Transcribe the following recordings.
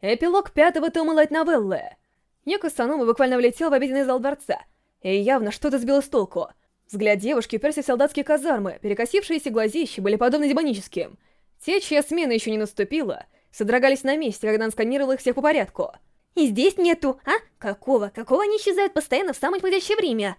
Эпилог пятого тома лайт-новеллы. Юка Санома буквально влетел в обеденный зал дворца, и явно что-то сбило с толку. Взгляд девушки уперся в солдатские казармы, перекосившиеся глазища были подобны демоническим. Те, чья смена еще не наступила, содрогались на месте, когда он сканировал их всех по порядку. «И здесь нету, а? Какого? Какого они исчезают постоянно в самое подходящее время?»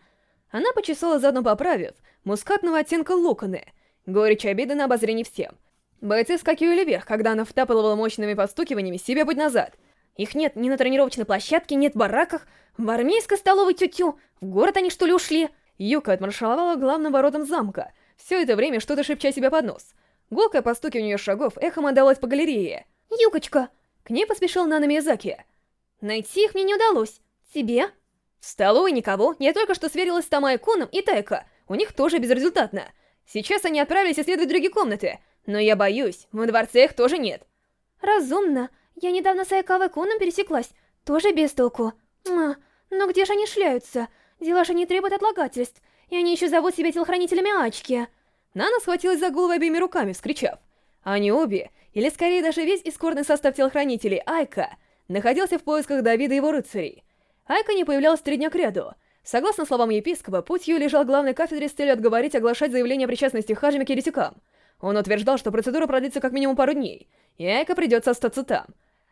Она почесала заодно поправив мускатного оттенка локоны, горечь обиды на обозрение всем — Бойцы скакивали вверх, когда она втапливала мощными подстукиваниями себе путь назад. Их нет ни на тренировочной площадке, нет в бараках, в армейской столовой тютю. В город они что ли ушли? Юка отмаршировала главным воротам замка, все это время что-то шепча себе под нос. Гулкое постукивание шагов эхом отдалось по галерее. «Юкочка!» К ней поспешил Нана Миязаки. «Найти их мне не удалось. Тебе?» В столовой никого, я только что сверилась с Тамай Куном и Тайко. У них тоже безрезультатно. Сейчас они отправились исследовать другие комнаты. Но я боюсь, во дворце их тоже нет. Разумно. Я недавно с Айкавой Куном пересеклась. Тоже без толку. А, но где же они шляются? Дела же не требуют отлагательств. И они еще зовут себя телохранителями Ачки. Нана схватилась за голову обеими руками, вскричав. Они обе, или скорее даже весь искорный состав телохранителей Айка, находился в поисках Давида и его рыцарей. Айка не появлялась три дня кряду. Согласно словам епископа, путь ее лежал главной кафедре с целью отговорить оглашать заявление о причастности Хаджими к еретикам. Он утверждал, что процедура продлится как минимум пару дней, и Айка придется остаться там.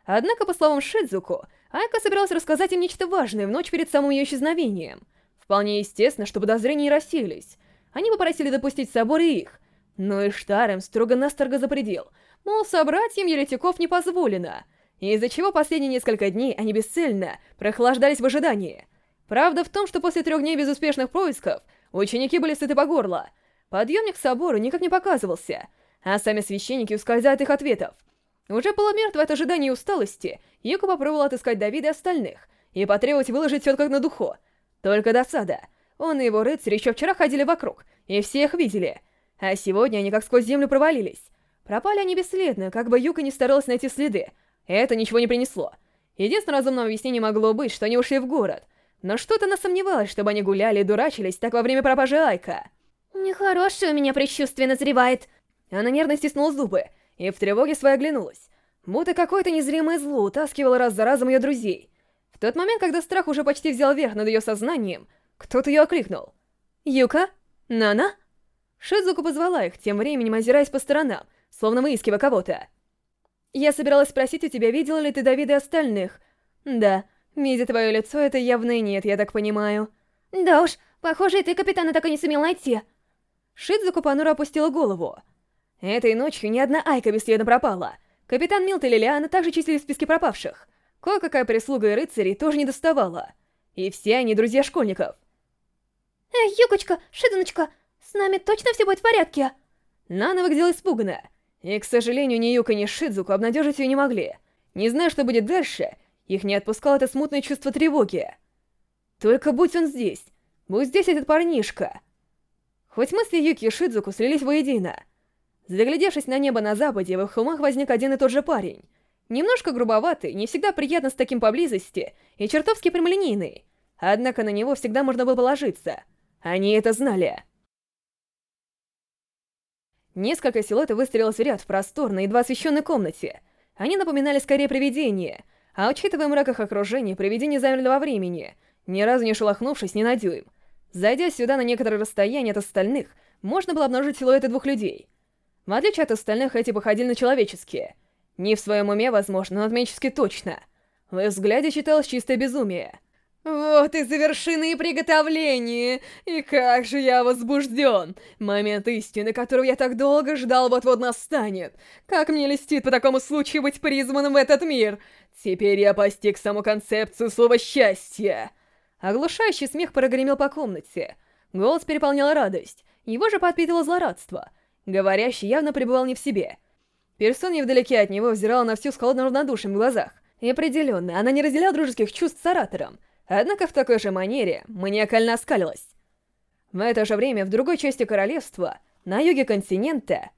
Однако, по словам Шидзуку, Айка собиралась рассказать им нечто важное в ночь перед самым ее исчезновением. Вполне естественно, что подозрения не рассеялись. Они попросили допустить собор и их. Но и Штарем строго-настрого запредел, мол, собратьям еретиков не позволено, из-за чего последние несколько дней они бесцельно прохлаждались в ожидании. Правда в том, что после трех дней безуспешных поисков ученики были сыты по горло, Подъемник к собору никак не показывался, а сами священники ускользают их ответов. Уже полумертвый от ожидания и усталости, Юка попробовал отыскать Давида и остальных и потребовать выложить все как на духу. Только досада. Он и его рыцари еще вчера ходили вокруг, и все их видели. А сегодня они как сквозь землю провалились. Пропали они бесследно, как бы Юка не старалась найти следы. Это ничего не принесло. Единственное разумное объяснение могло быть, что они ушли в город. Но что-то она сомневалась, чтобы они гуляли и дурачились так во время пропажи Айка. Нехорошее у меня предчувствие назревает. Она нервно стиснула зубы и в тревоге своей оглянулась. Будто какое-то незримое зло утаскивало раз за разом ее друзей. В тот момент, когда страх уже почти взял верх над ее сознанием, кто-то ее окликнул. «Юка? Нана?» Шизуку позвала их, тем временем озираясь по сторонам, словно выискивая кого-то. «Я собиралась спросить у тебя, видела ли ты Давида и остальных?» «Да, видя твое лицо, это явно нет, я так понимаю». «Да уж, похоже, и ты капитана так и не сумел найти». Шидзуку понуро опустила голову. Этой ночью ни одна Айка бесследно пропала. Капитан Милт и Лилиана также числились в списке пропавших. Кое-какая прислуга и рыцари тоже не доставала. И все они друзья школьников. Эй, Юкочка, Шидуночка, с нами точно все будет в порядке? Нана выглядела испуганно. И, к сожалению, ни Юка, ни Шидзуку обнадежить ее не могли. Не зная, что будет дальше, их не отпускало это смутное чувство тревоги. Только будь он здесь, будь здесь этот парнишка. Хоть мысли Юки и Шидзуку слились воедино. Заглядевшись на небо на западе, в их холмах возник один и тот же парень. Немножко грубоватый, не всегда приятно с таким поблизости, и чертовски прямолинейный. Однако на него всегда можно было положиться. Они это знали. Несколько силуэтов выстрелилось в ряд в просторной, едва освещенной комнате. Они напоминали скорее привидения, а учитывая мрак их окружения, привидения замерли во времени, ни разу не шелохнувшись ни на дюйм. Зайдя сюда на некоторое расстояние от остальных, можно было обнаружить силуэты двух людей. В отличие от остальных, эти походили на человеческие. Не в своем уме, возможно, но отменчески точно. В их взгляде читалось чистое безумие. «Вот и завершены приготовления! И как же я возбужден! Момент истины, которого я так долго ждал, вот-вот настанет! Как мне льстит по такому случаю быть призванным в этот мир! Теперь я постиг саму концепцию слова «счастье». Оглушающий смех прогремел по комнате. Голос переполнял радость, его же подпитывало злорадство. Говорящий явно пребывал не в себе. Персона вдалеке от него взирала на всю с холодным равнодушием в глазах. И определенно, она не разделяла дружеских чувств с оратором, однако в такой же манере маниакально оскалилась. В это же время в другой части королевства, на юге континента,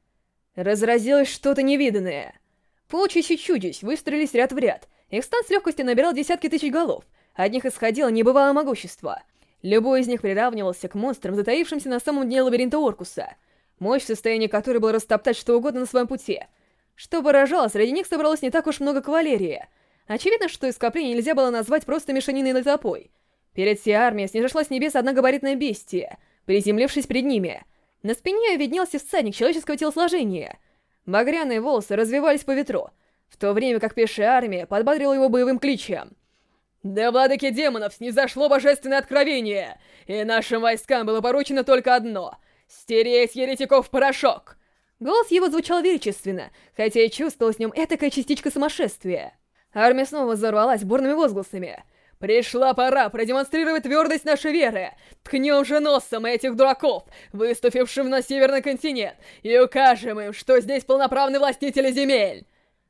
разразилось что-то невиданное. Полчища чудищ выстроились ряд в ряд, их стан с легкостью набирал десятки тысяч голов — от них исходило небывалое могущество. Любой из них приравнивался к монстрам, затаившимся на самом дне лабиринта Оркуса, мощь в состоянии которой было растоптать что угодно на своем пути. Что поражало, среди них собралось не так уж много кавалерии. Очевидно, что ископление нельзя было назвать просто мешаниной на толпой. Перед всей армией снижала с небес одна габаритная бестия, приземлившись перед ними. На спине виднелся всадник человеческого телосложения. Багряные волосы развивались по ветру, в то время как пешая армия подбодрила его боевым кличем. «Да владыке демонов снизошло божественное откровение, и нашим войскам было поручено только одно — стереть еретиков в порошок!» Голос его звучал величественно, хотя и чувствовалась в нем этакая частичка сумасшествия. Армия снова взорвалась бурными возгласами. «Пришла пора продемонстрировать твердость нашей веры! Ткнем же носом этих дураков, выступившим на Северный континент, и укажем им, что здесь полноправные властители земель!»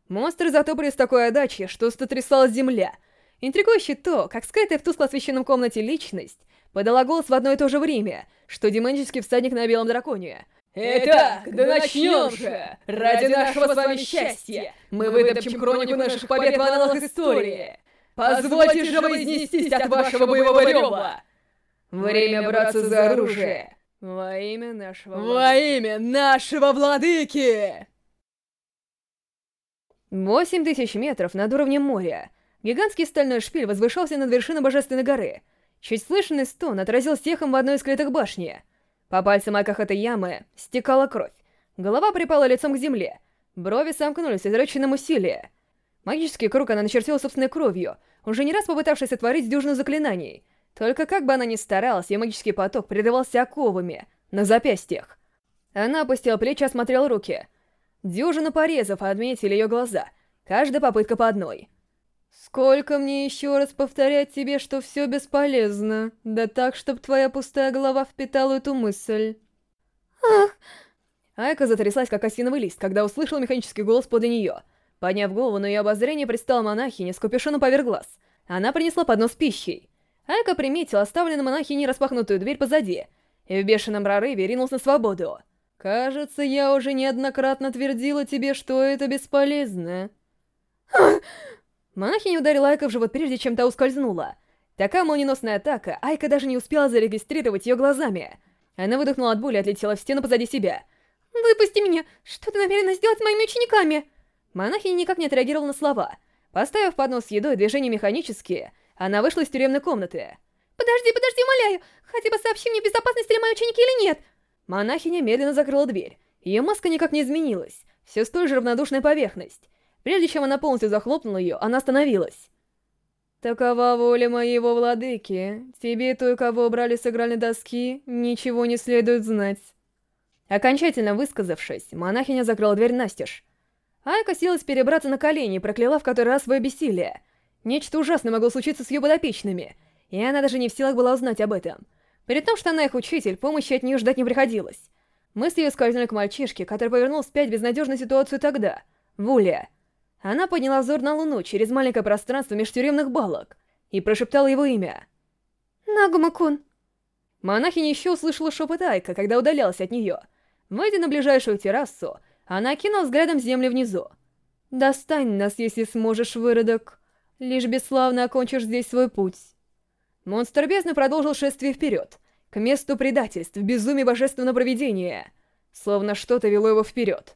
Монстры затопали с такой отдачей, что сотрясалась земля. Интригующе то, как скрытая в тускло освещенном комнате личность подала голос в одно и то же время, что демонический всадник на белом драконе — Итак, да начнем же! Ради нашего с вами счастья мы вытопчем хронику наших побед в аналах истории! Позвольте же вознестись от вашего боевого рева! Время браться за оружие! Во имя нашего владыки! Во имя нашего владыки! Восемь тысяч метров над уровнем моря. Гигантский стальной шпиль возвышался над вершиной Божественной горы. Чуть слышный стон отразился техом в одной из клеток башни — по пальцам Айках этой ямы стекала кровь. Голова припала лицом к земле. Брови сомкнулись в изреченном усилии. Магический круг она начертила собственной кровью, уже не раз попытавшись отворить дюжину заклинаний. Только как бы она ни старалась, ее магический поток прерывался оковами на запястьях. Она опустила плечи и осмотрела руки. Дюжину порезов отметили ее глаза, каждая попытка по одной — Сколько мне еще раз повторять тебе, что все бесполезно? Да так, чтоб твоя пустая голова впитала эту мысль. Ах! Айка затряслась, как осиновый лист, когда услышала механический голос подле нее. Подняв голову, на ее обозрение предстала монахиня с капюшоном поверх глаз. Она принесла поднос с пищей. Айка приметила оставленную монахиней распахнутую дверь позади, и в бешеном прорыве ринулась на свободу. «Кажется, я уже неоднократно твердила тебе, что это бесполезно». Ах! Монахиня ударила Айка в живот прежде, чем та ускользнула. Такая молниеносная атака, Айка даже не успела зарегистрировать ее глазами. Она выдохнула от боли и отлетела в стену позади себя. «Выпусти меня! Что ты намерена сделать с моими учениками?» Монахиня никак не отреагировала на слова. Поставив поднос с едой движения механические, она вышла из тюремной комнаты. «Подожди, подожди, умоляю! Хотя бы сообщи мне, в безопасности ли мои ученики или нет!» Монахиня медленно закрыла дверь. Ее маска никак не изменилась. Все столь же равнодушная поверхность. Прежде чем она полностью захлопнула ее, она остановилась. «Такова воля моего владыки. Тебе, той, кого убрали с игральной доски, ничего не следует знать». Окончательно высказавшись, монахиня закрыла дверь настежь. Айка силась перебраться на колени и прокляла в который раз свое бессилие. Нечто ужасное могло случиться с ее подопечными, и она даже не в силах была узнать об этом. При том, что она их учитель, помощи от нее ждать не приходилось. Мысли ее скользнули к мальчишке, который повернул вспять безнадежную ситуацию тогда, в Уле. Она подняла взор на Луну через маленькое пространство меж тюремных балок и прошептала его имя. Нагума-кун. Монахиня еще услышала шепот Айка, когда удалялась от нее. Выйдя на ближайшую террасу, она кинула взглядом землю внизу. «Достань нас, если сможешь, выродок. Лишь бесславно окончишь здесь свой путь». Монстр бездны продолжил шествие вперед, к месту предательств, безумия божественного провидения. Словно что-то вело его вперед.